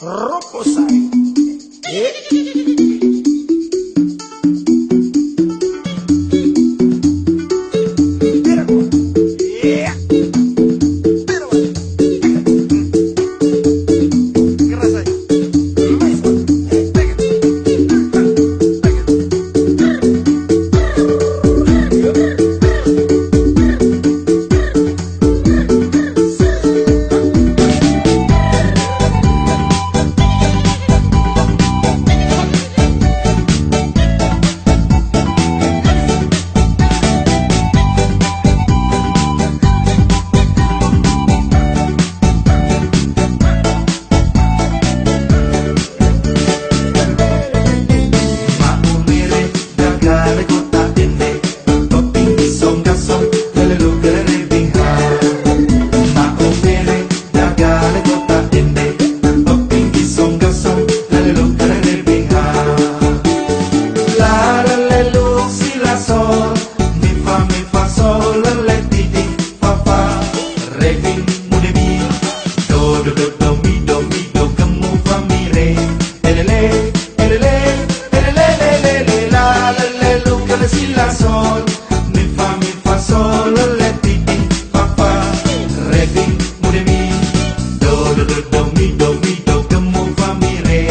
Roposai. Eh?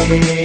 Hey.